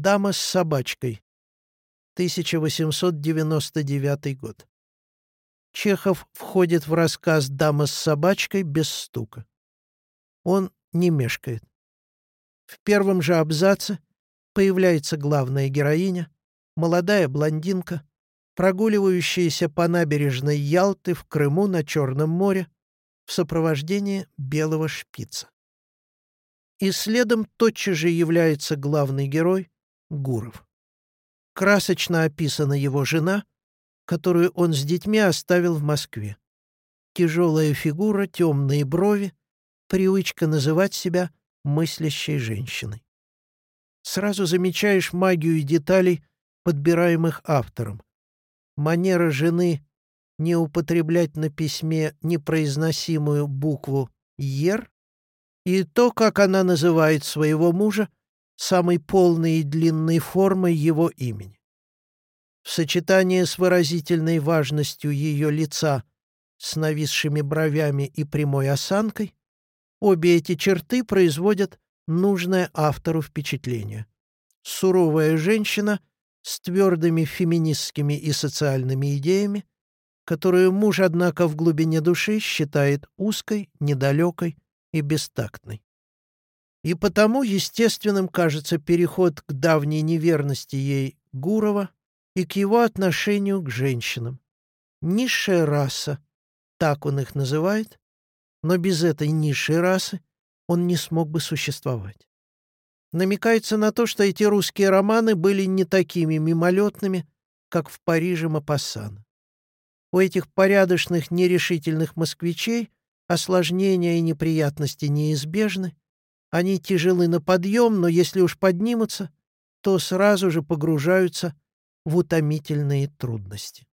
Дама с собачкой. 1899 год. Чехов входит в рассказ «Дама с собачкой» без стука. Он не мешкает. В первом же абзаце появляется главная героиня, молодая блондинка, прогуливающаяся по набережной Ялты в Крыму на Черном море в сопровождении белого шпица. И следом тотчас же является главный герой Гуров. Красочно описана его жена, которую он с детьми оставил в Москве. Тяжелая фигура, темные брови, привычка называть себя мыслящей женщиной. Сразу замечаешь магию деталей, подбираемых автором. Манера жены не употреблять на письме непроизносимую букву «ер» и то, как она называет своего мужа, самой полной и длинной формой его имени. В сочетании с выразительной важностью ее лица, с нависшими бровями и прямой осанкой, обе эти черты производят нужное автору впечатление. Суровая женщина с твердыми феминистскими и социальными идеями, которую муж, однако, в глубине души считает узкой, недалекой и бестактной. И потому естественным кажется переход к давней неверности ей Гурова и к его отношению к женщинам. Низшая раса, так он их называет, но без этой низшей расы он не смог бы существовать. Намекается на то, что эти русские романы были не такими мимолетными, как в Париже Мапассана. У этих порядочных, нерешительных москвичей осложнения и неприятности неизбежны, они тяжелы на подъем, но если уж поднимутся, то сразу же погружаются в утомительные трудности.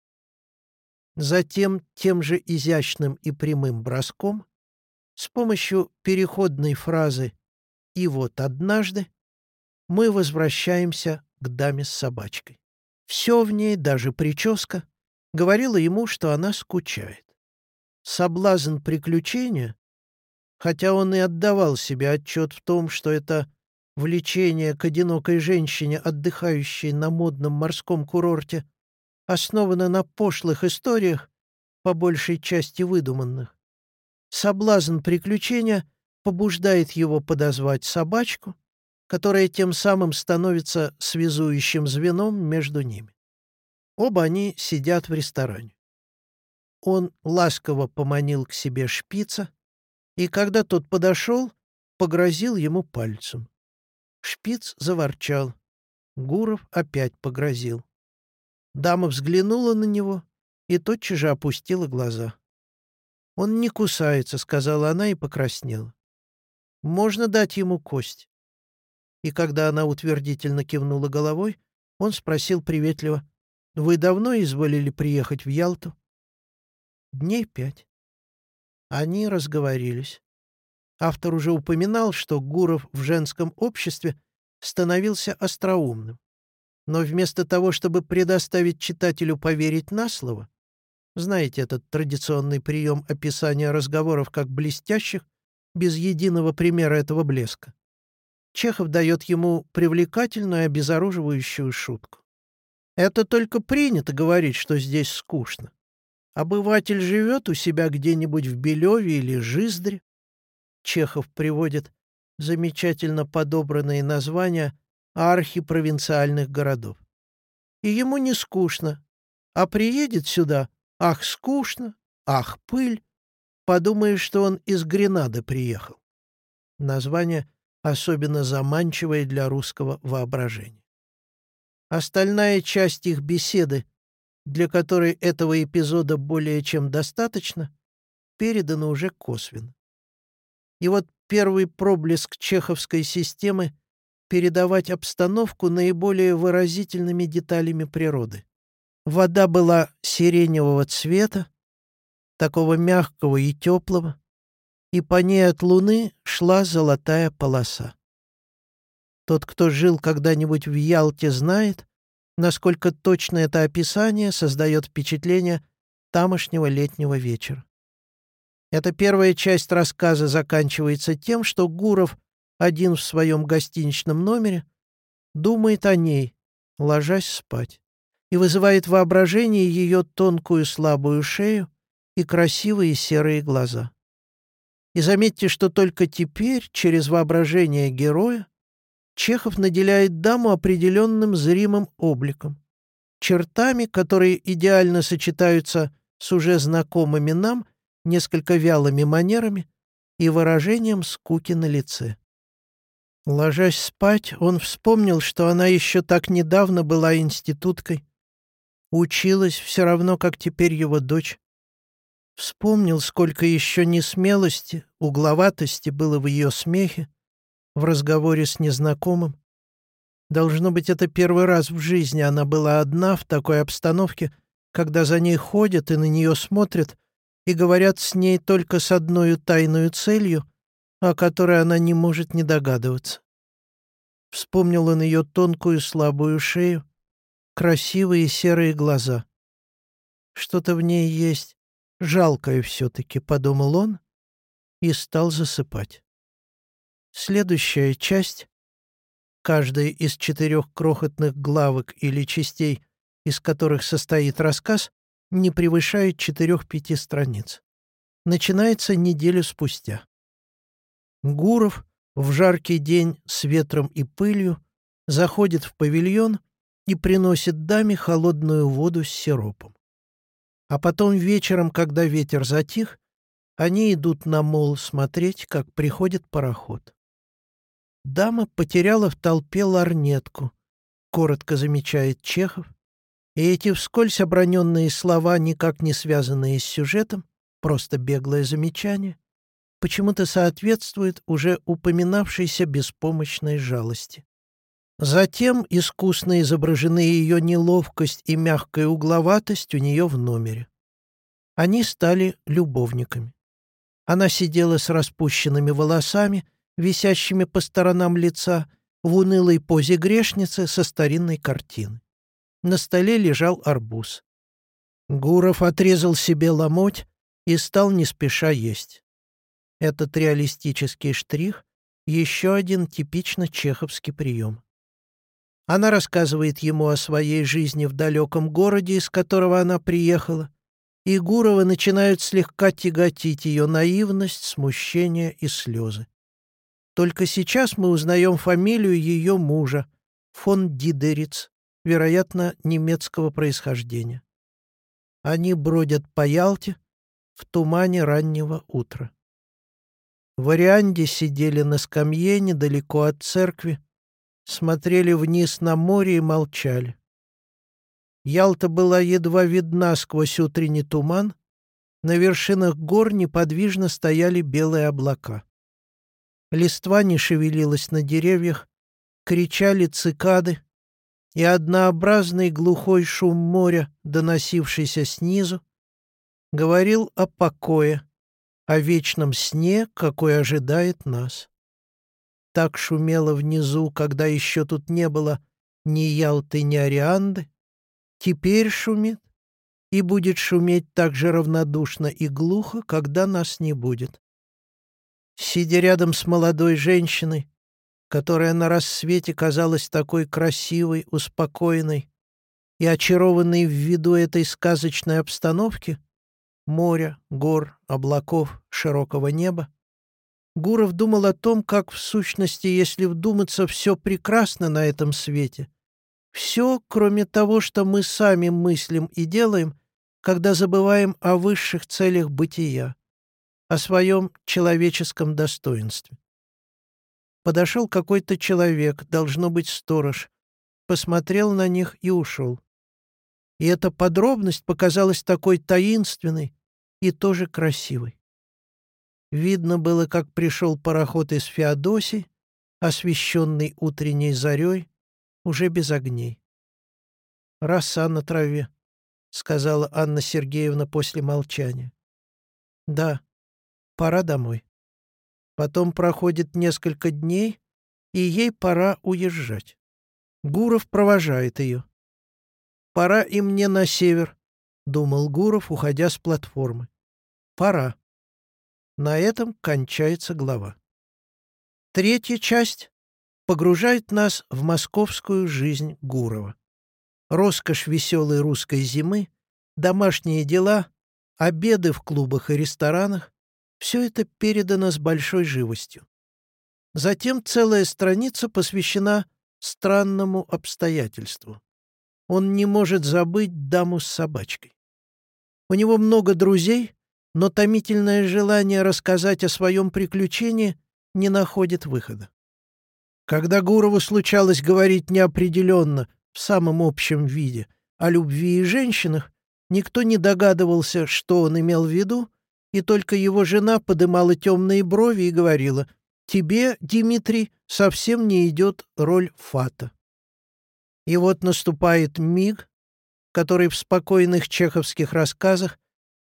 Затем тем же изящным и прямым броском с помощью переходной фразы «и вот однажды» мы возвращаемся к даме с собачкой. Все в ней, даже прическа, говорила ему, что она скучает. Соблазн приключения, хотя он и отдавал себе отчет в том, что это влечение к одинокой женщине, отдыхающей на модном морском курорте, основано на пошлых историях, по большей части выдуманных, Соблазн приключения побуждает его подозвать собачку, которая тем самым становится связующим звеном между ними. Оба они сидят в ресторане. Он ласково поманил к себе шпица, и когда тот подошел, погрозил ему пальцем. Шпиц заворчал. Гуров опять погрозил. Дама взглянула на него и тотчас же опустила глаза. «Он не кусается», — сказала она и покраснела. «Можно дать ему кость». И когда она утвердительно кивнула головой, он спросил приветливо, «Вы давно изволили приехать в Ялту?» «Дней пять». Они разговорились. Автор уже упоминал, что Гуров в женском обществе становился остроумным. Но вместо того, чтобы предоставить читателю поверить на слово, знаете этот традиционный прием описания разговоров как блестящих, без единого примера этого блеска. Чехов дает ему привлекательную обезоруживающую шутку. Это только принято говорить, что здесь скучно. Обыватель живет у себя где-нибудь в Белеве или Жиздре. Чехов приводит замечательно подобранные названия архипровинциальных городов. И ему не скучно, а приедет сюда Ах, скучно, ах, пыль. Подумаешь, что он из Гренады приехал. Название особенно заманчивое для русского воображения. Остальная часть их беседы, для которой этого эпизода более чем достаточно, передана уже косвенно. И вот первый проблеск чеховской системы — передавать обстановку наиболее выразительными деталями природы. Вода была сиреневого цвета, такого мягкого и теплого, и по ней от луны шла золотая полоса. Тот, кто жил когда-нибудь в Ялте, знает, насколько точно это описание создает впечатление тамошнего летнего вечера. Эта первая часть рассказа заканчивается тем, что Гуров один в своем гостиничном номере думает о ней, ложась спать, и вызывает воображение ее тонкую слабую шею и красивые серые глаза. И заметьте, что только теперь, через воображение героя, Чехов наделяет даму определенным зримым обликом, чертами, которые идеально сочетаются с уже знакомыми нам несколько вялыми манерами и выражением скуки на лице. Ложась спать, он вспомнил, что она еще так недавно была институткой, училась все равно, как теперь его дочь. Вспомнил, сколько еще несмелости, угловатости было в ее смехе, в разговоре с незнакомым. Должно быть, это первый раз в жизни она была одна в такой обстановке, когда за ней ходят и на нее смотрят, и говорят с ней только с одной тайной целью, о которой она не может не догадываться. Вспомнил он ее тонкую слабую шею, красивые серые глаза. Что-то в ней есть, жалкое все-таки, подумал он и стал засыпать. Следующая часть, каждая из четырех крохотных главок или частей, из которых состоит рассказ, не превышает четырех-пяти страниц. Начинается неделю спустя. Гуров в жаркий день с ветром и пылью заходит в павильон и приносит даме холодную воду с сиропом. А потом вечером, когда ветер затих, они идут на мол смотреть, как приходит пароход. Дама потеряла в толпе ларнетку, коротко замечает Чехов, и эти вскользь оброненные слова, никак не связанные с сюжетом, просто беглое замечание, почему-то соответствует уже упоминавшейся беспомощной жалости. Затем искусно изображены ее неловкость и мягкая угловатость у нее в номере. Они стали любовниками. Она сидела с распущенными волосами, висящими по сторонам лица, в унылой позе грешницы со старинной картины. На столе лежал арбуз. Гуров отрезал себе ломоть и стал не спеша есть. Этот реалистический штрих — еще один типично чеховский прием. Она рассказывает ему о своей жизни в далеком городе, из которого она приехала, и Гурова начинают слегка тяготить ее наивность, смущение и слезы. Только сейчас мы узнаем фамилию ее мужа, фон Дидериц, вероятно, немецкого происхождения. Они бродят по Ялте в тумане раннего утра. В Орианде сидели на скамье недалеко от церкви, смотрели вниз на море и молчали. Ялта была едва видна сквозь утренний туман, на вершинах гор неподвижно стояли белые облака. Листва не шевелилась на деревьях, кричали цикады, и однообразный глухой шум моря, доносившийся снизу, говорил о покое, о вечном сне, какой ожидает нас. Так шумело внизу, когда еще тут не было ни Ялты, ни Арианды, теперь шумит и будет шуметь так же равнодушно и глухо, когда нас не будет. Сидя рядом с молодой женщиной, которая на рассвете казалась такой красивой, успокоенной и очарованной в виду этой сказочной обстановки, моря, гор, облаков, широкого неба, Гуров думал о том, как в сущности, если вдуматься, все прекрасно на этом свете. Все, кроме того, что мы сами мыслим и делаем, когда забываем о высших целях бытия о своем человеческом достоинстве. Подошел какой-то человек, должно быть сторож, посмотрел на них и ушел. И эта подробность показалась такой таинственной и тоже красивой. Видно было, как пришел пароход из Феодосии, освещенный утренней зарей, уже без огней. «Роса на траве», — сказала Анна Сергеевна после молчания. «Да, пора домой. Потом проходит несколько дней, и ей пора уезжать. Гуров провожает ее. «Пора и мне на север», — думал Гуров, уходя с платформы. «Пора». На этом кончается глава. Третья часть погружает нас в московскую жизнь Гурова. Роскошь веселой русской зимы, домашние дела, обеды в клубах и ресторанах — все это передано с большой живостью. Затем целая страница посвящена странному обстоятельству. Он не может забыть даму с собачкой. У него много друзей, но томительное желание рассказать о своем приключении не находит выхода. Когда Гурову случалось говорить неопределенно, в самом общем виде, о любви и женщинах, никто не догадывался, что он имел в виду, и только его жена подымала темные брови и говорила, «Тебе, Дмитрий, совсем не идет роль фата». И вот наступает миг, который в спокойных чеховских рассказах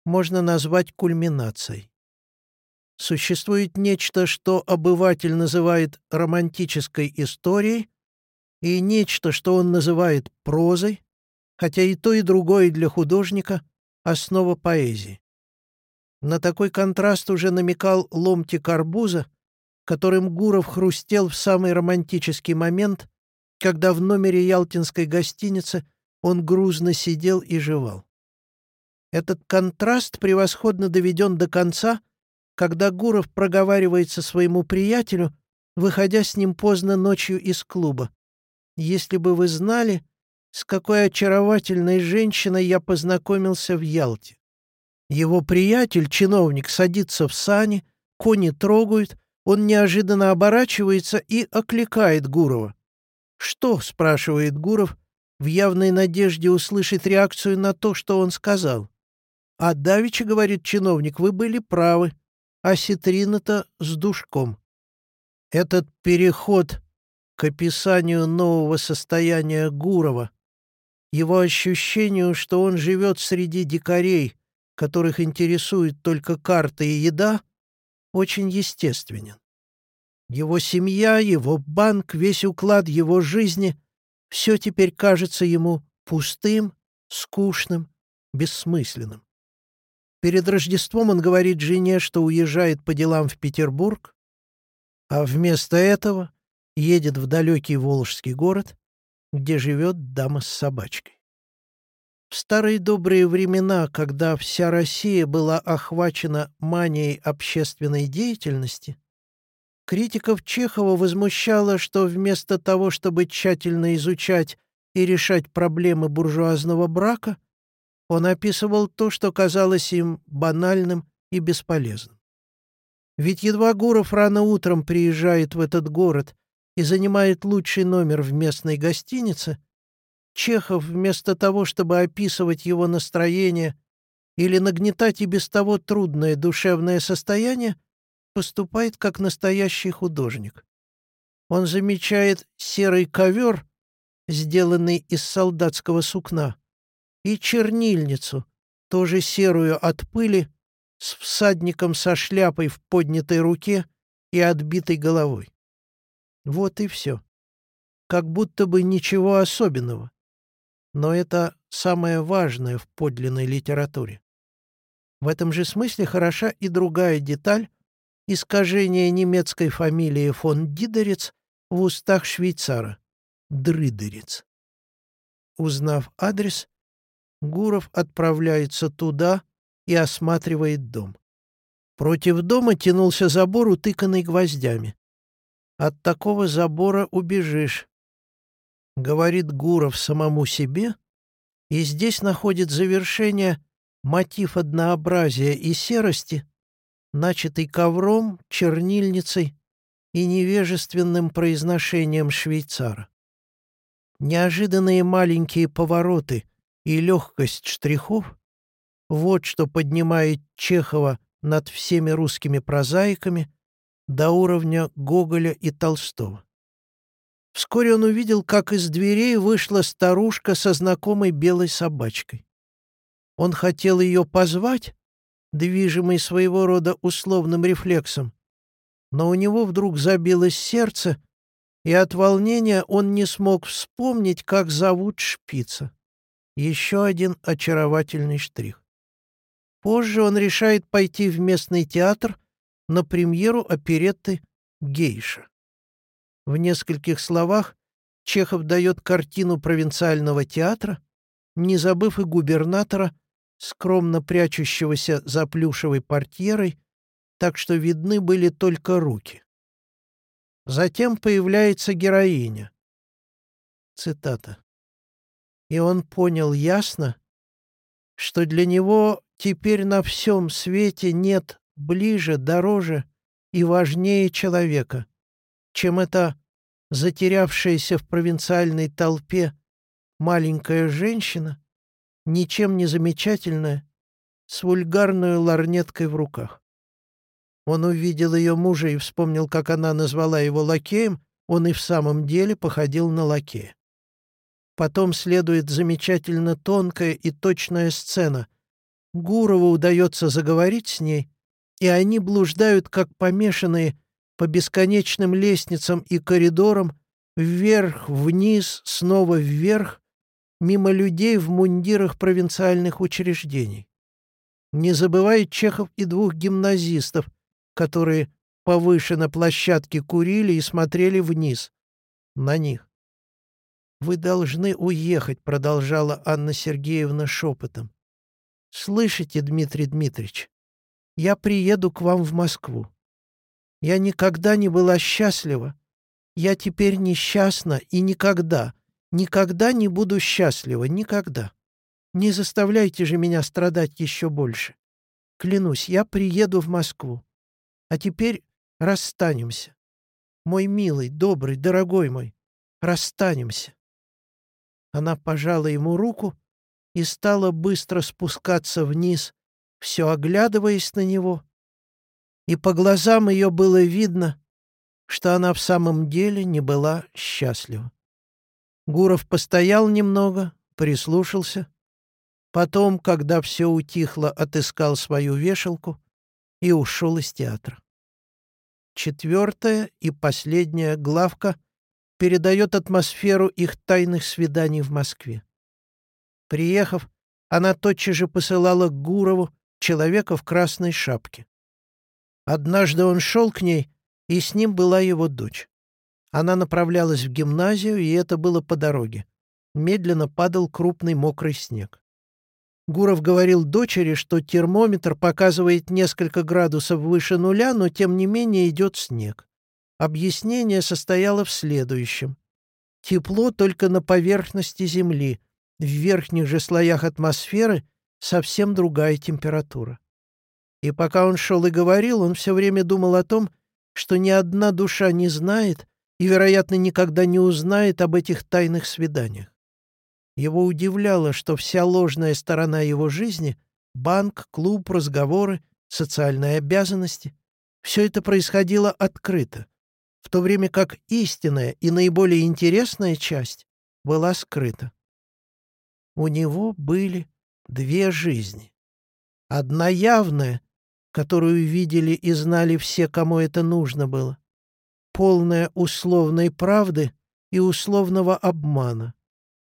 можно назвать кульминацией. Существует нечто, что обыватель называет романтической историей, и нечто, что он называет прозой, хотя и то, и другое для художника — основа поэзии. На такой контраст уже намекал ломтик арбуза, которым Гуров хрустел в самый романтический момент, когда в номере ялтинской гостиницы он грузно сидел и жевал. Этот контраст превосходно доведен до конца, когда Гуров проговаривается своему приятелю, выходя с ним поздно ночью из клуба. «Если бы вы знали, с какой очаровательной женщиной я познакомился в Ялте. Его приятель, чиновник, садится в сани, кони трогают, он неожиданно оборачивается и окликает Гурова. «Что?» — спрашивает Гуров, в явной надежде услышать реакцию на то, что он сказал. «А давеча, — говорит чиновник, — вы были правы, а ситрина-то с душком». Этот переход к описанию нового состояния Гурова, его ощущению, что он живет среди дикарей, которых интересует только карта и еда, очень естественен. Его семья, его банк, весь уклад его жизни — все теперь кажется ему пустым, скучным, бессмысленным. Перед Рождеством он говорит жене, что уезжает по делам в Петербург, а вместо этого едет в далекий Волжский город, где живет дама с собачкой. В старые добрые времена, когда вся Россия была охвачена манией общественной деятельности, критиков Чехова возмущало, что вместо того, чтобы тщательно изучать и решать проблемы буржуазного брака, он описывал то, что казалось им банальным и бесполезным. Ведь едва Гуров рано утром приезжает в этот город и занимает лучший номер в местной гостинице, Чехов вместо того, чтобы описывать его настроение или нагнетать и без того трудное душевное состояние, поступает как настоящий художник. Он замечает серый ковер, сделанный из солдатского сукна, и чернильницу, тоже серую от пыли, с всадником со шляпой в поднятой руке и отбитой головой. Вот и все. Как будто бы ничего особенного. Но это самое важное в подлинной литературе. В этом же смысле хороша и другая деталь — искажение немецкой фамилии фон Дидерец в устах швейцара — Дрыдерец. Узнав адрес, Гуров отправляется туда и осматривает дом. Против дома тянулся забор, утыканный гвоздями. От такого забора убежишь, говорит Гуров самому себе, и здесь находит завершение мотив однообразия и серости, начатый ковром, чернильницей и невежественным произношением швейцара. Неожиданные маленькие повороты и легкость штрихов — вот что поднимает Чехова над всеми русскими прозаиками до уровня Гоголя и Толстого. Вскоре он увидел, как из дверей вышла старушка со знакомой белой собачкой. Он хотел ее позвать, движимый своего рода условным рефлексом, но у него вдруг забилось сердце, и от волнения он не смог вспомнить, как зовут шпица. Еще один очаровательный штрих. Позже он решает пойти в местный театр на премьеру оперетты «Гейша». В нескольких словах Чехов дает картину провинциального театра, не забыв и губернатора, скромно прячущегося за плюшевой портьерой, так что видны были только руки. Затем появляется героиня. Цитата. «И он понял ясно, что для него теперь на всем свете нет ближе, дороже и важнее человека, чем эта затерявшаяся в провинциальной толпе маленькая женщина, ничем не замечательная, с вульгарной ларнеткой в руках. Он увидел ее мужа и вспомнил, как она назвала его лакеем, он и в самом деле походил на лакея. Потом следует замечательно тонкая и точная сцена. Гурову удается заговорить с ней, и они блуждают, как помешанные, по бесконечным лестницам и коридорам, вверх, вниз, снова вверх, мимо людей в мундирах провинциальных учреждений. Не забывает Чехов и двух гимназистов, которые повыше на площадке курили и смотрели вниз, на них. «Вы должны уехать», — продолжала Анна Сергеевна шепотом. «Слышите, Дмитрий Дмитриевич, я приеду к вам в Москву. Я никогда не была счастлива. Я теперь несчастна и никогда, никогда не буду счастлива, никогда. Не заставляйте же меня страдать еще больше. Клянусь, я приеду в Москву. А теперь расстанемся. Мой милый, добрый, дорогой мой, расстанемся. Она пожала ему руку и стала быстро спускаться вниз, все оглядываясь на него. И по глазам ее было видно, что она в самом деле не была счастлива. Гуров постоял немного, прислушался. Потом, когда все утихло, отыскал свою вешалку и ушел из театра. Четвертая и последняя главка передает атмосферу их тайных свиданий в Москве. Приехав, она тотчас же посылала Гурову человека в красной шапке. Однажды он шел к ней, и с ним была его дочь. Она направлялась в гимназию, и это было по дороге. Медленно падал крупный мокрый снег. Гуров говорил дочери, что термометр показывает несколько градусов выше нуля, но тем не менее идет снег. Объяснение состояло в следующем. Тепло только на поверхности Земли, в верхних же слоях атмосферы совсем другая температура. И пока он шел и говорил, он все время думал о том, что ни одна душа не знает и, вероятно, никогда не узнает об этих тайных свиданиях. Его удивляло, что вся ложная сторона его жизни — банк, клуб, разговоры, социальные обязанности — все это происходило открыто, в то время как истинная и наиболее интересная часть была скрыта. У него были две жизни. Одна явная, которую видели и знали все, кому это нужно было, полная условной правды и условного обмана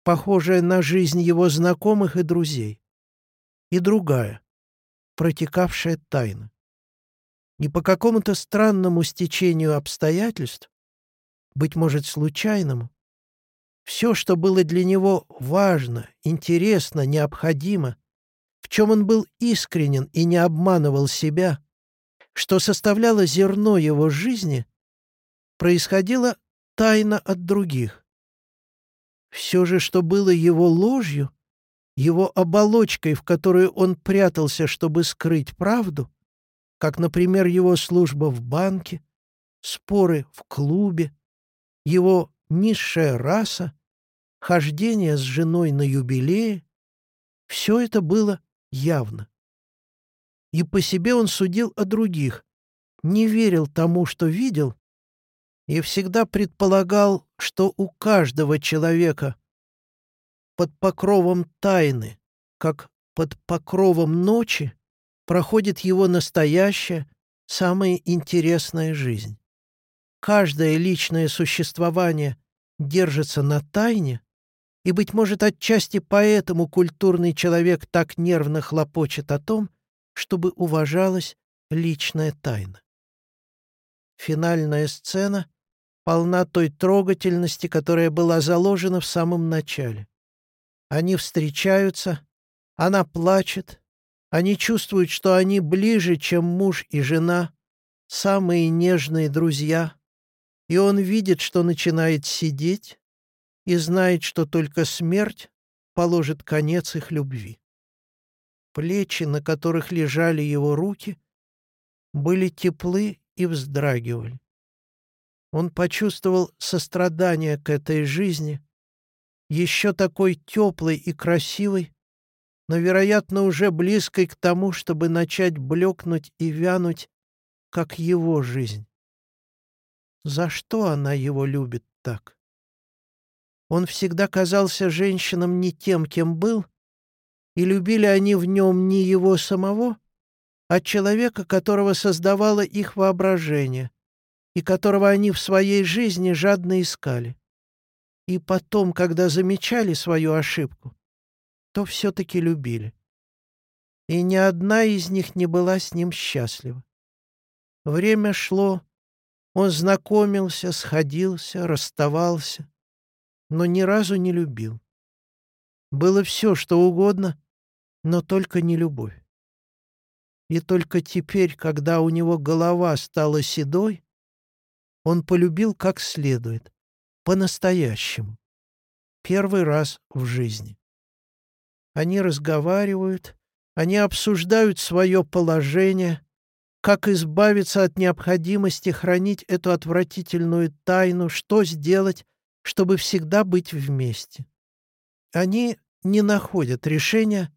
похожая на жизнь его знакомых и друзей. И другая, протекавшая тайно. И по какому-то странному стечению обстоятельств, быть может, случайному, все, что было для него важно, интересно, необходимо, в чем он был искренен и не обманывал себя, что составляло зерно его жизни, происходило тайно от других, все же, что было его ложью, его оболочкой, в которую он прятался, чтобы скрыть правду, как, например, его служба в банке, споры в клубе, его низшая раса, хождение с женой на юбилее, все это было явно. И по себе он судил о других, не верил тому, что видел, и всегда предполагал, что у каждого человека под покровом тайны, как под покровом ночи, проходит его настоящая, самая интересная жизнь. Каждое личное существование держится на тайне, и, быть может, отчасти поэтому культурный человек так нервно хлопочет о том, чтобы уважалась личная тайна. Финальная сцена полна той трогательности, которая была заложена в самом начале. Они встречаются, она плачет, они чувствуют, что они ближе, чем муж и жена, самые нежные друзья, и он видит, что начинает сидеть, и знает, что только смерть положит конец их любви. Плечи, на которых лежали его руки, были теплы и вздрагивали. Он почувствовал сострадание к этой жизни, еще такой теплой и красивой, но, вероятно, уже близкой к тому, чтобы начать блекнуть и вянуть, как его жизнь. За что она его любит так? Он всегда казался женщинам не тем, кем был, и любили они в нем не его самого, а человека, которого создавало их воображение и которого они в своей жизни жадно искали. И потом, когда замечали свою ошибку, то все-таки любили. И ни одна из них не была с ним счастлива. Время шло, он знакомился, сходился, расставался, но ни разу не любил. Было все, что угодно, но только не любовь. И только теперь, когда у него голова стала седой, он полюбил как следует, по-настоящему, первый раз в жизни. Они разговаривают, они обсуждают свое положение, как избавиться от необходимости хранить эту отвратительную тайну, что сделать, чтобы всегда быть вместе. Они не находят решения,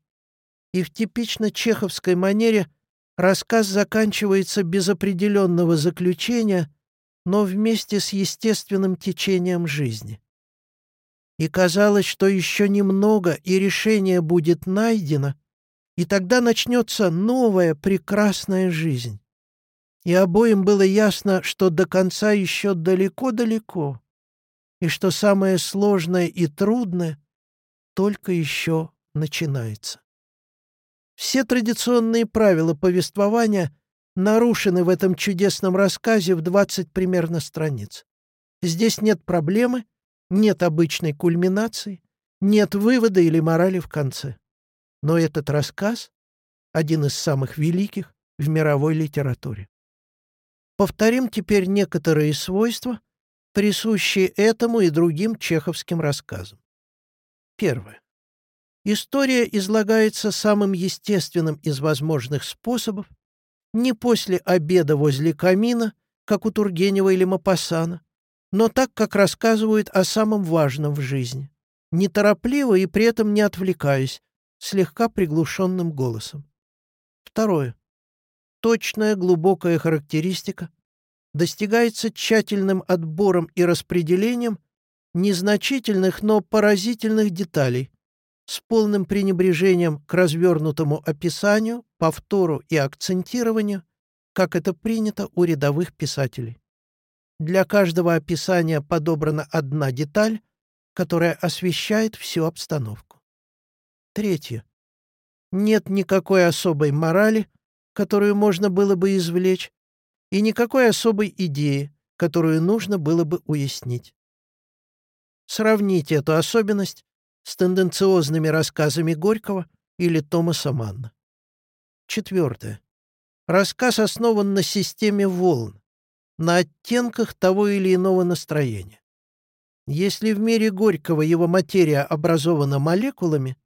и в типично чеховской манере рассказ заканчивается без определенного заключения, но вместе с естественным течением жизни и казалось, что еще немного, и решение будет найдено, и тогда начнется новая прекрасная жизнь. И обоим было ясно, что до конца еще далеко-далеко, и что самое сложное и трудное только еще начинается. Все традиционные правила повествования нарушены в этом чудесном рассказе в 20 примерно страниц. Здесь нет проблемы, нет обычной кульминации, нет вывода или морали в конце. Но этот рассказ — один из самых великих в мировой литературе. Повторим теперь некоторые свойства, присущие этому и другим чеховским рассказам. Первое. История излагается самым естественным из возможных способов, не после обеда возле камина, как у Тургенева или Мапасана, но так, как рассказывают о самом важном в жизни, неторопливо и при этом не отвлекаясь, слегка приглушенным голосом. Второе. Точная глубокая характеристика достигается тщательным отбором и распределением незначительных, но поразительных деталей, с полным пренебрежением к развернутому описанию, повтору и акцентированию, как это принято у рядовых писателей. Для каждого описания подобрана одна деталь, которая освещает всю обстановку. Третье. Нет никакой особой морали, которую можно было бы извлечь, и никакой особой идеи, которую нужно было бы уяснить. Сравните эту особенность с тенденциозными рассказами Горького или Томаса Манна. Четвертое. Рассказ основан на системе волн, на оттенках того или иного настроения. Если в мире Горького его материя образована молекулами,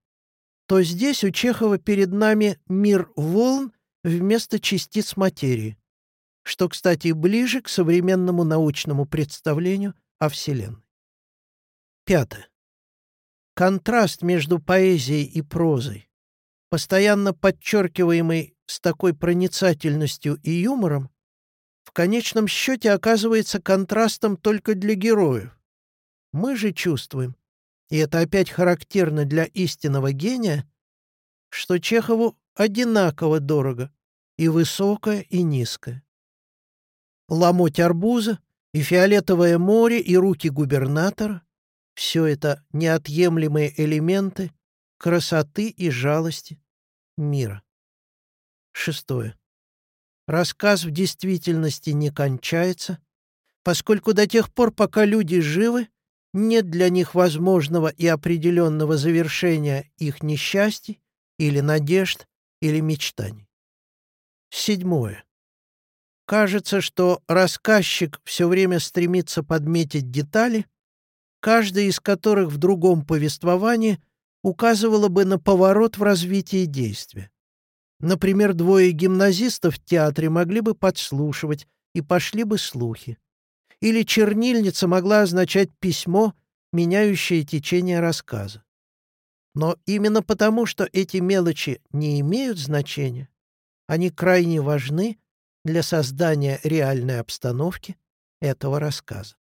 то здесь у Чехова перед нами мир волн вместо частиц материи, что, кстати, ближе к современному научному представлению о Вселенной. Пятое. Контраст между поэзией и прозой, постоянно подчеркиваемый с такой проницательностью и юмором, в конечном счете оказывается контрастом только для героев. Мы же чувствуем, и это опять характерно для истинного гения, что Чехову одинаково дорого и высокое, и низкое. Ломоть арбуза, и фиолетовое море, и руки губернатора — все это неотъемлемые элементы красоты и жалости мира. Шестое. Рассказ в действительности не кончается, поскольку до тех пор, пока люди живы, нет для них возможного и определенного завершения их несчастий или надежд или мечтаний. Седьмое. Кажется, что рассказчик все время стремится подметить детали, каждая из которых в другом повествовании указывала бы на поворот в развитии действия. Например, двое гимназистов в театре могли бы подслушивать, и пошли бы слухи. Или чернильница могла означать письмо, меняющее течение рассказа. Но именно потому, что эти мелочи не имеют значения, они крайне важны для создания реальной обстановки этого рассказа.